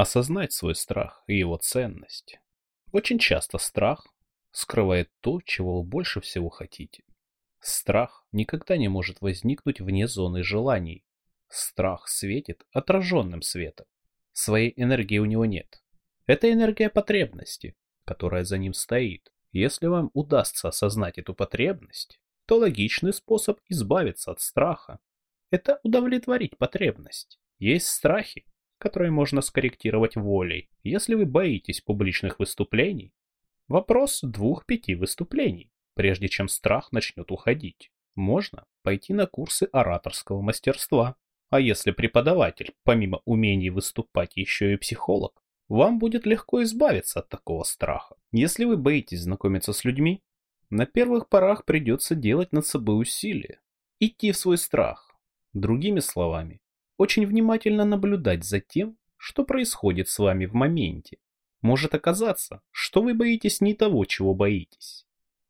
Осознать свой страх и его ценность. Очень часто страх скрывает то, чего вы больше всего хотите. Страх никогда не может возникнуть вне зоны желаний. Страх светит отраженным светом. Своей энергии у него нет. Это энергия потребности, которая за ним стоит. Если вам удастся осознать эту потребность, то логичный способ избавиться от страха – это удовлетворить потребность. Есть страхи, которые можно скорректировать волей. Если вы боитесь публичных выступлений, вопрос двух-пяти выступлений, прежде чем страх начнет уходить. Можно пойти на курсы ораторского мастерства. А если преподаватель, помимо умений выступать, еще и психолог, вам будет легко избавиться от такого страха. Если вы боитесь знакомиться с людьми, на первых порах придется делать над собой усилия, идти в свой страх. Другими словами, очень внимательно наблюдать за тем, что происходит с вами в моменте. Может оказаться, что вы боитесь не того, чего боитесь.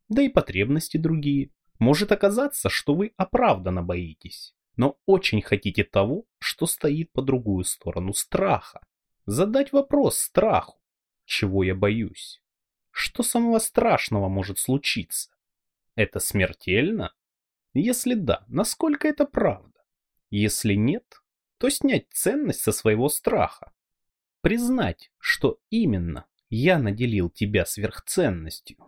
Да и потребности другие. Может оказаться, что вы оправданно боитесь, но очень хотите того, что стоит по другую сторону страха. Задать вопрос страху. Чего я боюсь? Что самого страшного может случиться? Это смертельно? Если да, насколько это правда? Если нет, то снять ценность со своего страха. Признать, что именно я наделил тебя сверхценностью.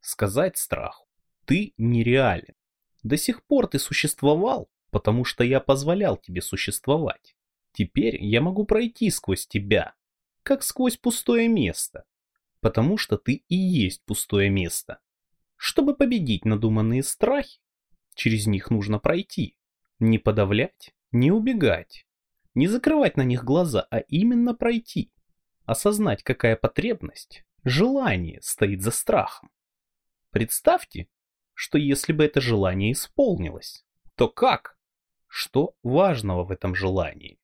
Сказать страху, ты нереален. До сих пор ты существовал, потому что я позволял тебе существовать. Теперь я могу пройти сквозь тебя, как сквозь пустое место, потому что ты и есть пустое место. Чтобы победить надуманные страхи, через них нужно пройти, не подавлять, не убегать, не закрывать на них глаза, а именно пройти. Осознать, какая потребность, желание стоит за страхом. Представьте, что если бы это желание исполнилось, то как? Что важного в этом желании?